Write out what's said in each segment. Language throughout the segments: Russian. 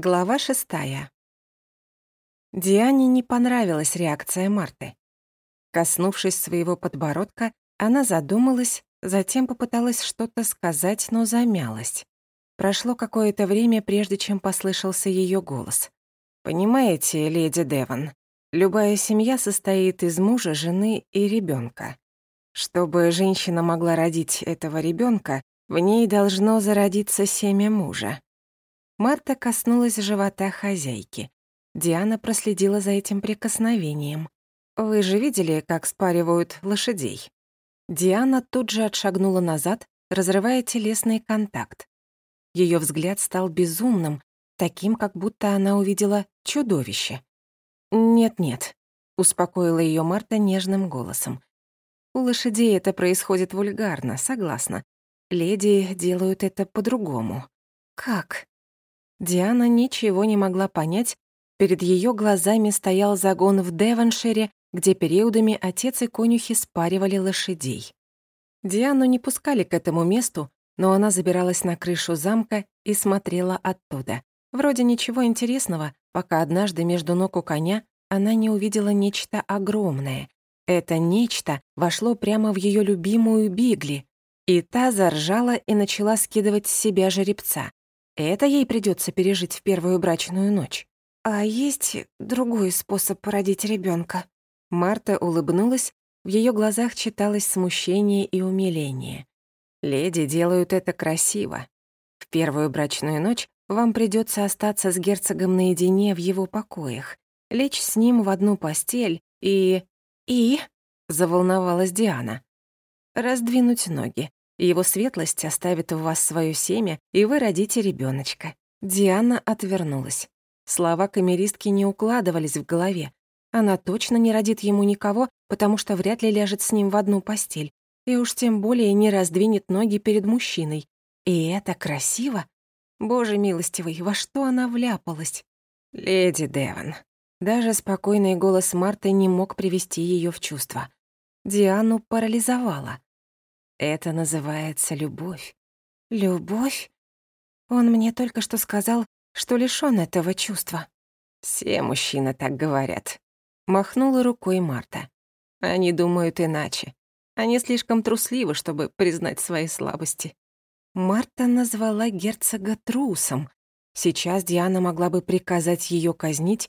Глава шестая. Диане не понравилась реакция Марты. Коснувшись своего подбородка, она задумалась, затем попыталась что-то сказать, но замялась. Прошло какое-то время, прежде чем послышался ее голос. «Понимаете, леди Девон, любая семья состоит из мужа, жены и ребенка. Чтобы женщина могла родить этого ребенка, в ней должно зародиться семя мужа. Марта коснулась живота хозяйки. Диана проследила за этим прикосновением. «Вы же видели, как спаривают лошадей?» Диана тут же отшагнула назад, разрывая телесный контакт. Ее взгляд стал безумным, таким, как будто она увидела чудовище. «Нет-нет», — успокоила ее Марта нежным голосом. «У лошадей это происходит вульгарно, согласна. Леди делают это по-другому». «Как?» Диана ничего не могла понять. Перед ее глазами стоял загон в Девоншире, где периодами отец и конюхи спаривали лошадей. Диану не пускали к этому месту, но она забиралась на крышу замка и смотрела оттуда. Вроде ничего интересного, пока однажды между ног у коня она не увидела нечто огромное. Это нечто вошло прямо в ее любимую Бигли, и та заржала и начала скидывать с себя жеребца. Это ей придется пережить в первую брачную ночь. А есть другой способ породить ребенка. Марта улыбнулась, в ее глазах читалось смущение и умиление. Леди делают это красиво. В первую брачную ночь вам придется остаться с герцогом наедине в его покоях, лечь с ним в одну постель и... И... Заволновалась Диана. Раздвинуть ноги. Его светлость оставит у вас свое семя, и вы родите ребеночка. Диана отвернулась. Слова камеристки не укладывались в голове. Она точно не родит ему никого, потому что вряд ли ляжет с ним в одну постель. И уж тем более не раздвинет ноги перед мужчиной. И это красиво. Боже милостивый, во что она вляпалась? Леди Деван. Даже спокойный голос Марты не мог привести ее в чувство. Диану парализовала. Это называется любовь. Любовь? Он мне только что сказал, что лишён этого чувства. Все мужчины так говорят. Махнула рукой Марта. Они думают иначе. Они слишком трусливы, чтобы признать свои слабости. Марта назвала герцога трусом. Сейчас Диана могла бы приказать её казнить,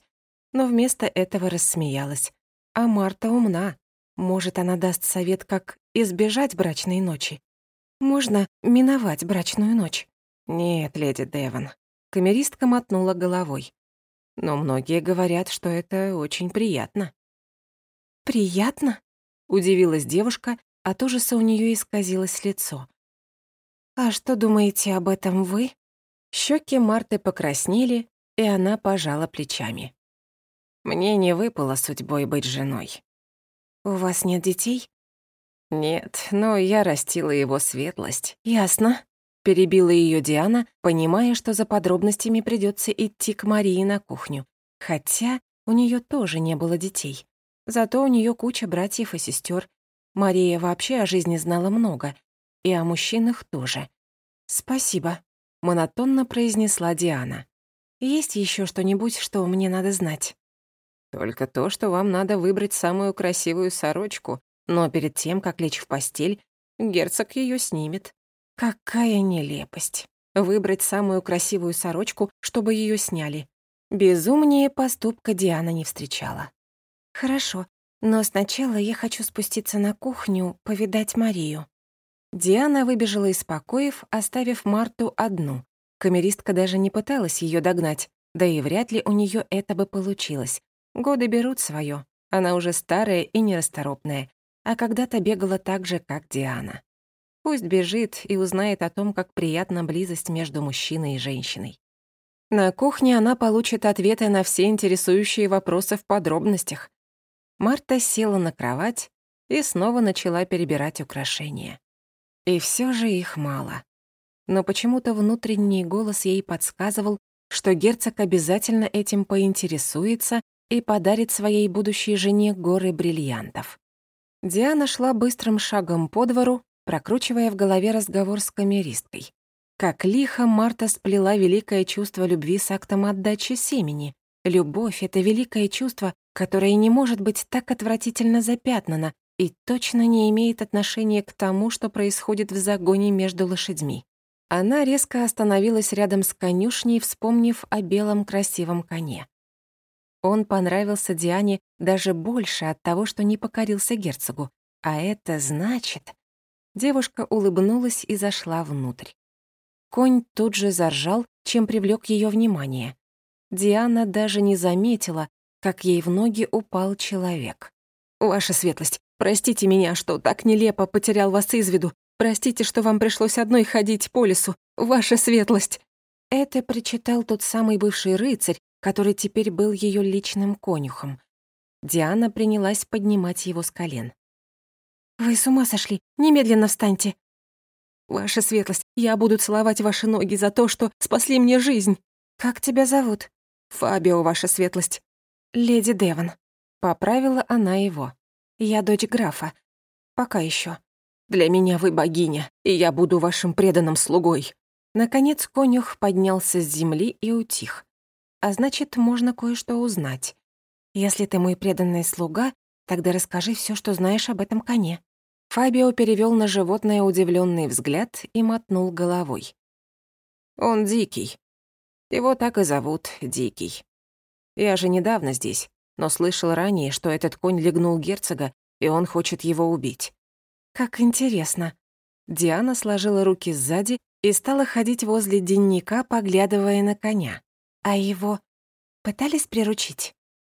но вместо этого рассмеялась. А Марта умна. Может, она даст совет, как избежать брачной ночи. Можно миновать брачную ночь. Нет, леди Девон. Камеристка мотнула головой. Но многие говорят, что это очень приятно. Приятно? Удивилась девушка, от ужаса у нее исказилось лицо. А что думаете об этом вы? Щеки Марты покраснели, и она пожала плечами. Мне не выпало судьбой быть женой. У вас нет детей? «Нет, но я растила его светлость». «Ясно», — перебила ее Диана, понимая, что за подробностями придется идти к Марии на кухню. Хотя у нее тоже не было детей. Зато у нее куча братьев и сестер. Мария вообще о жизни знала много. И о мужчинах тоже. «Спасибо», — монотонно произнесла Диана. «Есть еще что-нибудь, что мне надо знать?» «Только то, что вам надо выбрать самую красивую сорочку, но перед тем, как лечь в постель, герцог ее снимет. Какая нелепость. Выбрать самую красивую сорочку, чтобы ее сняли. Безумнее поступка Диана не встречала. «Хорошо, но сначала я хочу спуститься на кухню, повидать Марию». Диана выбежала из покоев, оставив Марту одну. Камеристка даже не пыталась ее догнать, да и вряд ли у нее это бы получилось. Годы берут свое. Она уже старая и нерасторопная, а когда-то бегала так же, как Диана. Пусть бежит и узнает о том, как приятна близость между мужчиной и женщиной. На кухне она получит ответы на все интересующие вопросы в подробностях. Марта села на кровать и снова начала перебирать украшения. И все же их мало. Но почему-то внутренний голос ей подсказывал, что герцог обязательно этим поинтересуется и подарит своей будущей жене горы бриллиантов. Диана шла быстрым шагом по двору, прокручивая в голове разговор с камеристкой. Как лихо Марта сплела великое чувство любви с актом отдачи семени. Любовь — это великое чувство, которое не может быть так отвратительно запятнано и точно не имеет отношения к тому, что происходит в загоне между лошадьми. Она резко остановилась рядом с конюшней, вспомнив о белом красивом коне. Он понравился Диане даже больше от того, что не покорился герцогу. А это значит... Девушка улыбнулась и зашла внутрь. Конь тут же заржал, чем привлек ее внимание. Диана даже не заметила, как ей в ноги упал человек. «Ваша светлость, простите меня, что так нелепо потерял вас из виду. Простите, что вам пришлось одной ходить по лесу. Ваша светлость!» Это прочитал тот самый бывший рыцарь, который теперь был ее личным конюхом. Диана принялась поднимать его с колен. «Вы с ума сошли! Немедленно встаньте!» «Ваша светлость, я буду целовать ваши ноги за то, что спасли мне жизнь!» «Как тебя зовут?» «Фабио, ваша светлость». «Леди Девон». Поправила она его. «Я дочь графа. Пока еще. Для меня вы богиня, и я буду вашим преданным слугой». Наконец конюх поднялся с земли и утих а значит, можно кое-что узнать. Если ты мой преданный слуга, тогда расскажи все, что знаешь об этом коне». Фабио перевел на животное удивленный взгляд и мотнул головой. «Он дикий. Его так и зовут Дикий. Я же недавно здесь, но слышал ранее, что этот конь легнул герцога, и он хочет его убить». «Как интересно». Диана сложила руки сзади и стала ходить возле денника, поглядывая на коня. А его пытались приручить?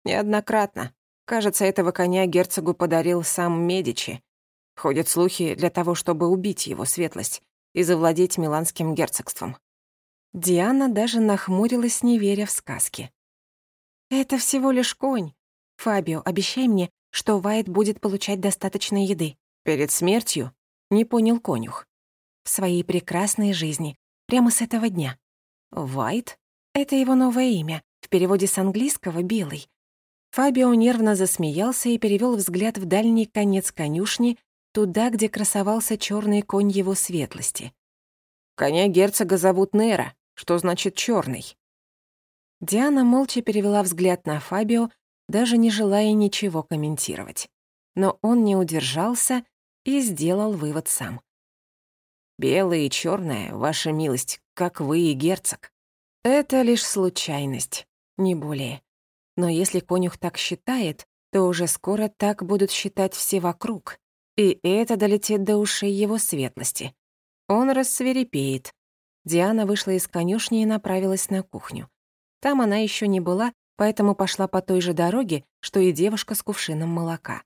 Неоднократно. Кажется, этого коня герцогу подарил сам Медичи. Ходят слухи для того, чтобы убить его светлость и завладеть Миланским герцогством. Диана даже нахмурилась, не веря в сказки. «Это всего лишь конь. Фабио, обещай мне, что Вайт будет получать достаточно еды». «Перед смертью?» — не понял конюх. «В своей прекрасной жизни. Прямо с этого дня». «Вайт?» Это его новое имя, в переводе с английского «белый». Фабио нервно засмеялся и перевел взгляд в дальний конец конюшни, туда, где красовался черный конь его светлости. «Коня герцога зовут Нера, что значит черный. Диана молча перевела взгляд на Фабио, даже не желая ничего комментировать. Но он не удержался и сделал вывод сам. «Белое и черное, ваша милость, как вы и герцог. Это лишь случайность, не более. Но если конюх так считает, то уже скоро так будут считать все вокруг. И это долетит до ушей его светлости. Он рассверепеет. Диана вышла из конюшни и направилась на кухню. Там она еще не была, поэтому пошла по той же дороге, что и девушка с кувшином молока.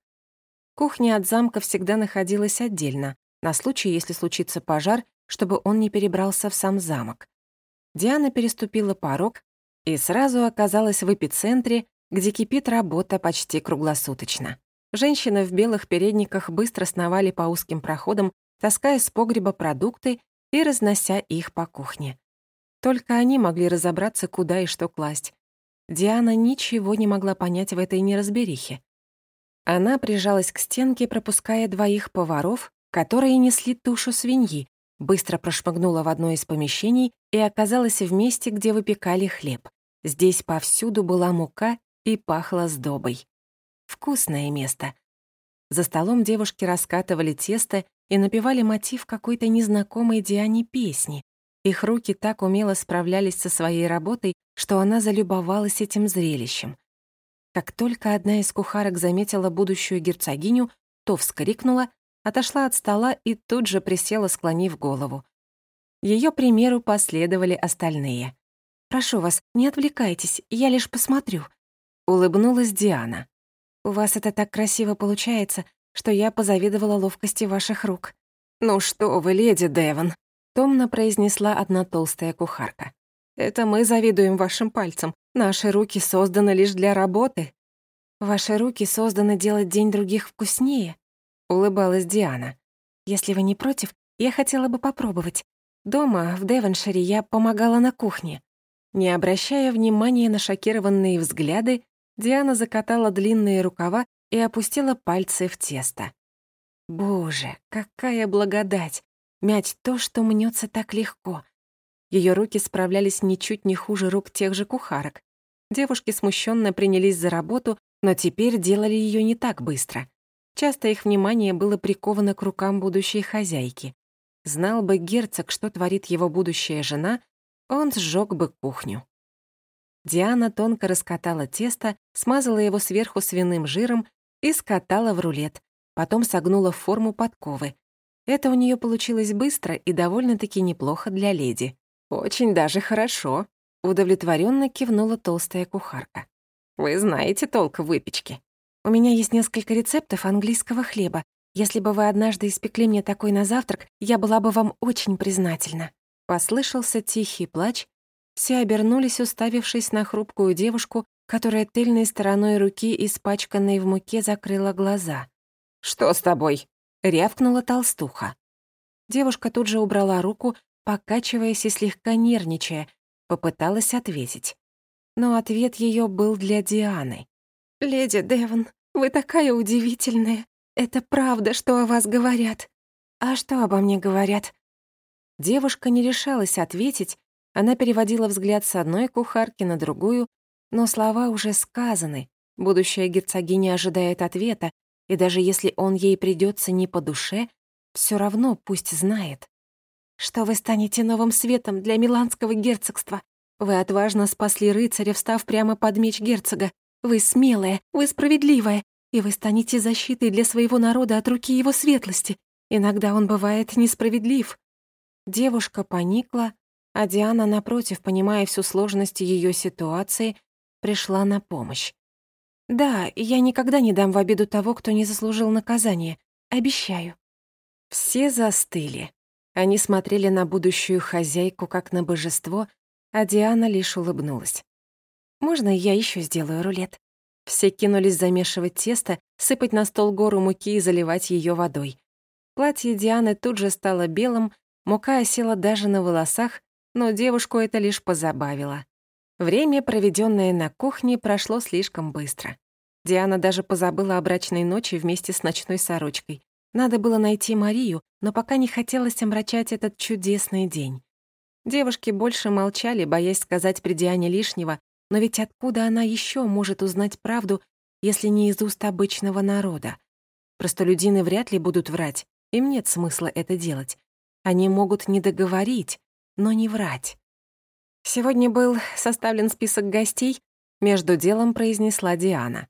Кухня от замка всегда находилась отдельно, на случай, если случится пожар, чтобы он не перебрался в сам замок. Диана переступила порог и сразу оказалась в эпицентре, где кипит работа почти круглосуточно. Женщины в белых передниках быстро сновали по узким проходам, таская с погреба продукты и разнося их по кухне. Только они могли разобраться, куда и что класть. Диана ничего не могла понять в этой неразберихе. Она прижалась к стенке, пропуская двоих поваров, которые несли тушу свиньи, быстро прошмыгнула в одно из помещений и оказалась в месте, где выпекали хлеб. Здесь повсюду была мука и пахло сдобой. Вкусное место. За столом девушки раскатывали тесто и напевали мотив какой-то незнакомой Диане песни. Их руки так умело справлялись со своей работой, что она залюбовалась этим зрелищем. Как только одна из кухарок заметила будущую герцогиню, то вскрикнула, отошла от стола и тут же присела, склонив голову. Ее примеру последовали остальные. «Прошу вас, не отвлекайтесь, я лишь посмотрю», — улыбнулась Диана. «У вас это так красиво получается, что я позавидовала ловкости ваших рук». «Ну что вы, леди Девон», — томно произнесла одна толстая кухарка. «Это мы завидуем вашим пальцам. Наши руки созданы лишь для работы». «Ваши руки созданы делать день других вкуснее», — улыбалась Диана. «Если вы не против, я хотела бы попробовать. Дома, в Девоншире, я помогала на кухне». Не обращая внимания на шокированные взгляды, Диана закатала длинные рукава и опустила пальцы в тесто. «Боже, какая благодать! Мять то, что мнется так легко. Ее руки справлялись ничуть не хуже рук тех же кухарок. Девушки смущенно принялись за работу, но теперь делали ее не так быстро. Часто их внимание было приковано к рукам будущей хозяйки. Знал бы герцог, что творит его будущая жена, он сжег бы кухню. Диана тонко раскатала тесто, смазала его сверху свиным жиром и скатала в рулет, потом согнула в форму подковы. Это у нее получилось быстро и довольно-таки неплохо для леди. «Очень даже хорошо», — удовлетворенно кивнула толстая кухарка. «Вы знаете толк в выпечке». «У меня есть несколько рецептов английского хлеба. Если бы вы однажды испекли мне такой на завтрак, я была бы вам очень признательна». Послышался тихий плач. Все обернулись, уставившись на хрупкую девушку, которая тыльной стороной руки, испачканной в муке, закрыла глаза. «Что с тобой?» — рявкнула толстуха. Девушка тут же убрала руку, покачиваясь и слегка нервничая, попыталась ответить. Но ответ ее был для Дианы. «Леди Девон, вы такая удивительная. Это правда, что о вас говорят. А что обо мне говорят? Девушка не решалась ответить, она переводила взгляд с одной кухарки на другую, но слова уже сказаны. Будущая герцогиня ожидает ответа, и даже если он ей придется не по душе, все равно пусть знает. Что вы станете новым светом для Миланского герцогства. Вы отважно спасли рыцаря, встав прямо под меч герцога. Вы смелая, вы справедливая, и вы станете защитой для своего народа от руки его светлости. Иногда он бывает несправедлив, Девушка поникла, а Диана, напротив, понимая всю сложность ее ситуации, пришла на помощь. «Да, я никогда не дам в обиду того, кто не заслужил наказания. Обещаю». Все застыли. Они смотрели на будущую хозяйку как на божество, а Диана лишь улыбнулась. «Можно я еще сделаю рулет?» Все кинулись замешивать тесто, сыпать на стол гору муки и заливать ее водой. Платье Дианы тут же стало белым, Мука осела даже на волосах, но девушку это лишь позабавило. Время, проведенное на кухне, прошло слишком быстро. Диана даже позабыла о брачной ночи вместе с ночной сорочкой. Надо было найти Марию, но пока не хотелось омрачать этот чудесный день. Девушки больше молчали, боясь сказать при Диане лишнего, но ведь откуда она еще может узнать правду, если не из уст обычного народа? Простолюдины вряд ли будут врать, им нет смысла это делать. Они могут не договорить, но не врать. Сегодня был составлен список гостей, между делом произнесла Диана.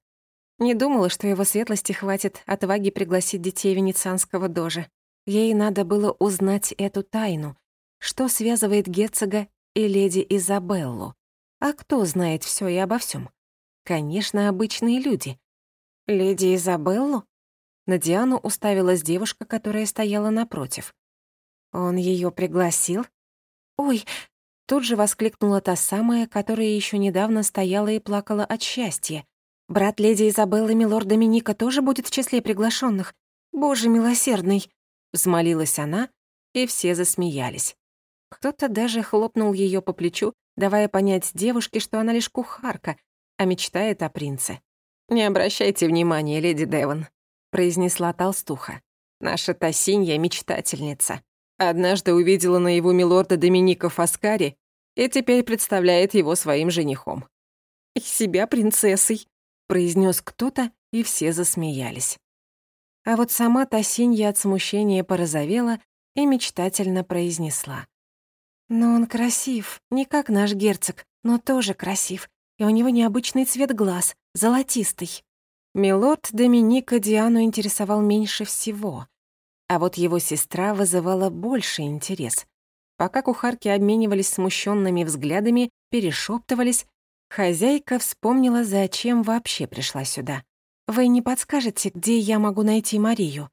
Не думала, что его светлости хватит отваги пригласить детей венецианского дожа. Ей надо было узнать эту тайну, что связывает герцога и леди Изабеллу. А кто знает все и обо всем? Конечно, обычные люди. Леди Изабеллу? На Диану уставилась девушка, которая стояла напротив. Он ее пригласил? Ой, тут же воскликнула та самая, которая еще недавно стояла и плакала от счастья. Брат леди Изабеллы Милорд Доминика тоже будет в числе приглашенных. Боже милосердный, взмолилась она, и все засмеялись. Кто-то даже хлопнул ее по плечу, давая понять девушке, что она лишь кухарка, а мечтает о принце. «Не обращайте внимания, леди Девон», — произнесла толстуха. «Наша Тосинья — мечтательница. Однажды увидела на его милорда Доминика Фаскари и теперь представляет его своим женихом. «И себя принцессой», — произнес кто-то, и все засмеялись. А вот сама Тосинья от смущения порозовела и мечтательно произнесла. «Но он красив, не как наш герцог, но тоже красив, и у него необычный цвет глаз, золотистый». Милорд Доминика Диану интересовал меньше всего — а вот его сестра вызывала больше интерес. Пока кухарки обменивались смущенными взглядами, перешептывались, хозяйка вспомнила, зачем вообще пришла сюда. «Вы не подскажете, где я могу найти Марию?»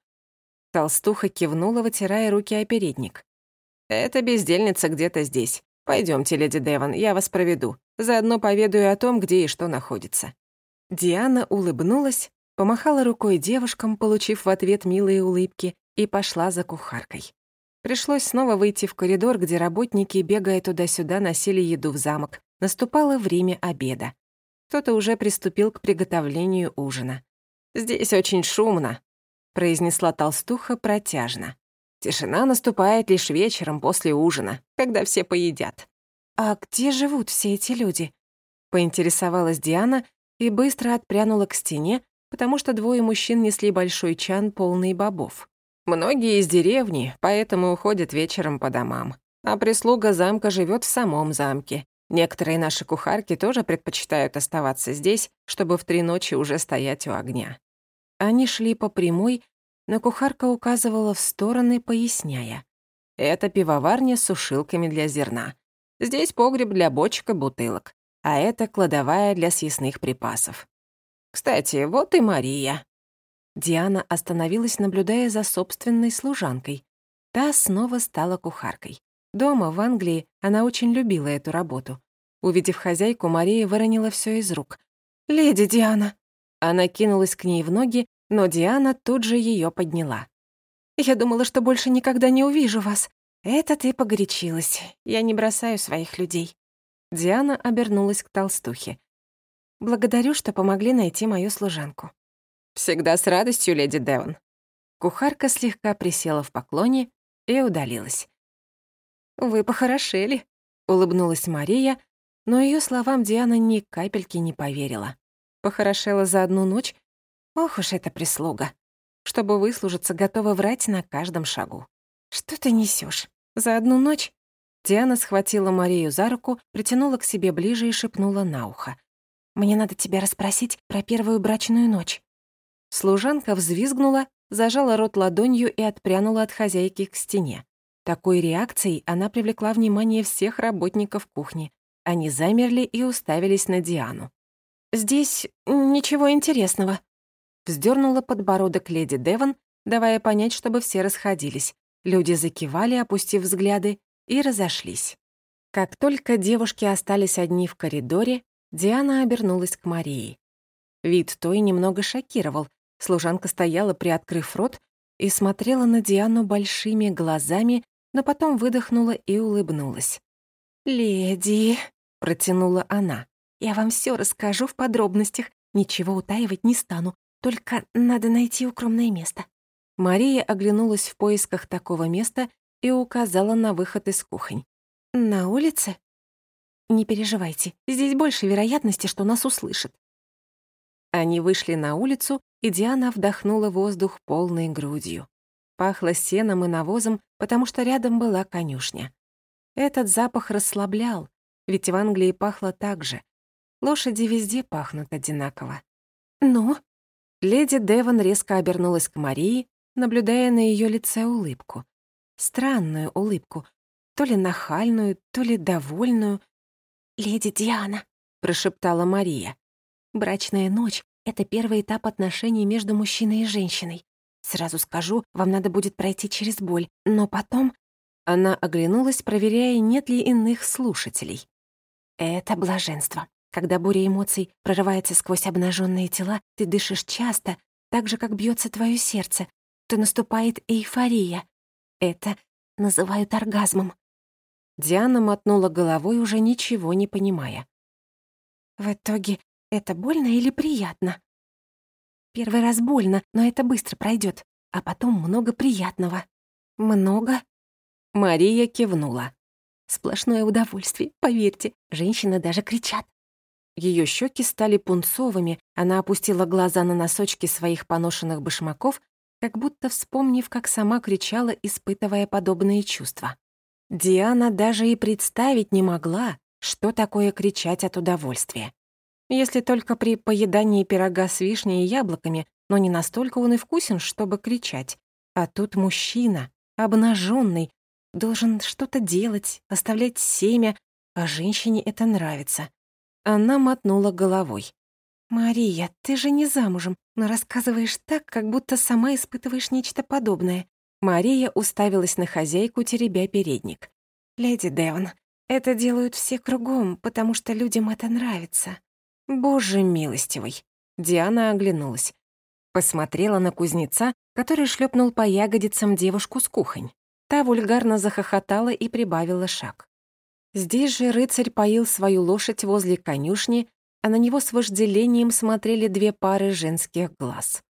Толстуха кивнула, вытирая руки о передник. «Эта бездельница где-то здесь. Пойдемте, леди Деван, я вас проведу. Заодно поведаю о том, где и что находится». Диана улыбнулась, помахала рукой девушкам, получив в ответ милые улыбки, и пошла за кухаркой. Пришлось снова выйти в коридор, где работники, бегая туда-сюда, носили еду в замок. Наступало время обеда. Кто-то уже приступил к приготовлению ужина. «Здесь очень шумно», — произнесла толстуха протяжно. Тишина наступает лишь вечером после ужина, когда все поедят. «А где живут все эти люди?» — поинтересовалась Диана и быстро отпрянула к стене, потому что двое мужчин несли большой чан, полный бобов. Многие из деревни, поэтому уходят вечером по домам. А прислуга замка живет в самом замке. Некоторые наши кухарки тоже предпочитают оставаться здесь, чтобы в три ночи уже стоять у огня. Они шли по прямой, но кухарка указывала в стороны, поясняя. Это пивоварня с сушилками для зерна. Здесь погреб для бочек и бутылок, а это кладовая для съестных припасов. Кстати, вот и Мария. Диана остановилась, наблюдая за собственной служанкой. Та снова стала кухаркой. Дома, в Англии, она очень любила эту работу. Увидев хозяйку, Мария выронила все из рук. «Леди Диана!» Она кинулась к ней в ноги, но Диана тут же ее подняла. «Я думала, что больше никогда не увижу вас. Это ты погорячилась. Я не бросаю своих людей». Диана обернулась к толстухе. «Благодарю, что помогли найти мою служанку». «Всегда с радостью, леди Девон». Кухарка слегка присела в поклоне и удалилась. «Вы похорошели», — улыбнулась Мария, но ее словам Диана ни капельки не поверила. Похорошела за одну ночь? Ох уж эта прислуга. Чтобы выслужиться, готова врать на каждом шагу. «Что ты несешь? За одну ночь?» Диана схватила Марию за руку, притянула к себе ближе и шепнула на ухо. «Мне надо тебя расспросить про первую брачную ночь». Служанка взвизгнула, зажала рот ладонью и отпрянула от хозяйки к стене. Такой реакцией она привлекла внимание всех работников кухни. Они замерли и уставились на Диану. «Здесь ничего интересного», — вздернула подбородок леди Девон, давая понять, чтобы все расходились. Люди закивали, опустив взгляды, и разошлись. Как только девушки остались одни в коридоре, Диана обернулась к Марии. Вид той немного шокировал, Служанка стояла, приоткрыв рот, и смотрела на Диану большими глазами, но потом выдохнула и улыбнулась. «Леди», — протянула она, — «я вам все расскажу в подробностях, ничего утаивать не стану, только надо найти укромное место». Мария оглянулась в поисках такого места и указала на выход из кухонь. «На улице?» «Не переживайте, здесь больше вероятности, что нас услышат». Они вышли на улицу, и Диана вдохнула воздух полной грудью. Пахло сеном и навозом, потому что рядом была конюшня. Этот запах расслаблял, ведь в Англии пахло так же. Лошади везде пахнут одинаково. «Ну?» Леди Девон резко обернулась к Марии, наблюдая на ее лице улыбку. Странную улыбку, то ли нахальную, то ли довольную. «Леди Диана», — прошептала Мария. «Брачная ночь это первый этап отношений между мужчиной и женщиной. Сразу скажу, вам надо будет пройти через боль, но потом...» Она оглянулась, проверяя, нет ли иных слушателей. «Это блаженство. Когда буря эмоций прорывается сквозь обнаженные тела, ты дышишь часто, так же, как бьется твое сердце, то наступает эйфория. Это называют оргазмом». Диана мотнула головой, уже ничего не понимая. «В итоге это больно или приятно? Первый раз больно, но это быстро пройдет, а потом много приятного. Много? Мария кивнула. Сплошное удовольствие, поверьте, женщины даже кричат. Ее щеки стали пунцовыми, она опустила глаза на носочки своих поношенных башмаков, как будто вспомнив, как сама кричала, испытывая подобные чувства. Диана даже и представить не могла, что такое кричать от удовольствия. Если только при поедании пирога с вишней и яблоками, но не настолько он и вкусен, чтобы кричать. А тут мужчина, обнаженный, должен что-то делать, оставлять семя, а женщине это нравится. Она мотнула головой. «Мария, ты же не замужем, но рассказываешь так, как будто сама испытываешь нечто подобное». Мария уставилась на хозяйку, теребя передник. «Леди Девон, это делают все кругом, потому что людям это нравится. «Боже милостивый!» Диана оглянулась. Посмотрела на кузнеца, который шлепнул по ягодицам девушку с кухонь. Та вульгарно захохотала и прибавила шаг. Здесь же рыцарь поил свою лошадь возле конюшни, а на него с вожделением смотрели две пары женских глаз.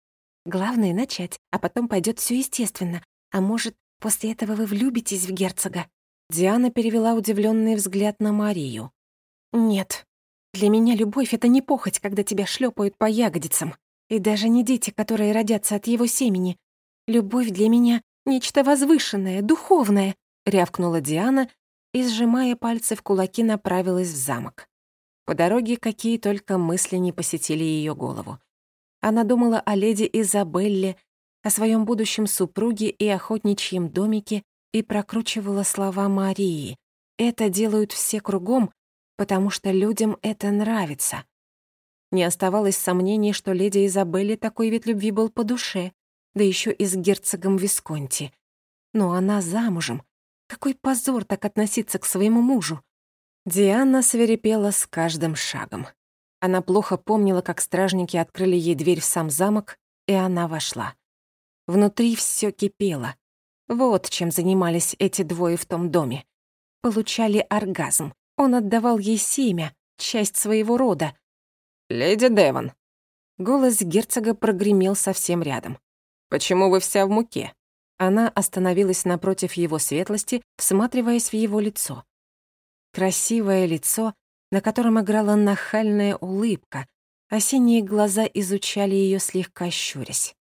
Главное — начать, а потом пойдет все естественно. А может, После этого вы влюбитесь в герцога?» Диана перевела удивленный взгляд на Марию. «Нет. Для меня любовь — это не похоть, когда тебя шлепают по ягодицам. И даже не дети, которые родятся от его семени. Любовь для меня — нечто возвышенное, духовное», — рявкнула Диана и, сжимая пальцы в кулаки, направилась в замок. По дороге какие только мысли не посетили ее голову. Она думала о леди Изабелле, о своем будущем супруге и охотничьем домике и прокручивала слова Марии. «Это делают все кругом, потому что людям это нравится». Не оставалось сомнений, что леди Изабелле такой вид любви был по душе, да еще и с герцогом Висконти. Но она замужем. Какой позор так относиться к своему мужу. Диана свирепела с каждым шагом. Она плохо помнила, как стражники открыли ей дверь в сам замок, и она вошла. Внутри все кипело. Вот чем занимались эти двое в том доме. Получали оргазм. Он отдавал ей семя, часть своего рода. «Леди Девон». Голос герцога прогремел совсем рядом. «Почему вы вся в муке?» Она остановилась напротив его светлости, всматриваясь в его лицо. Красивое лицо, на котором играла нахальная улыбка, а синие глаза изучали ее слегка щурясь.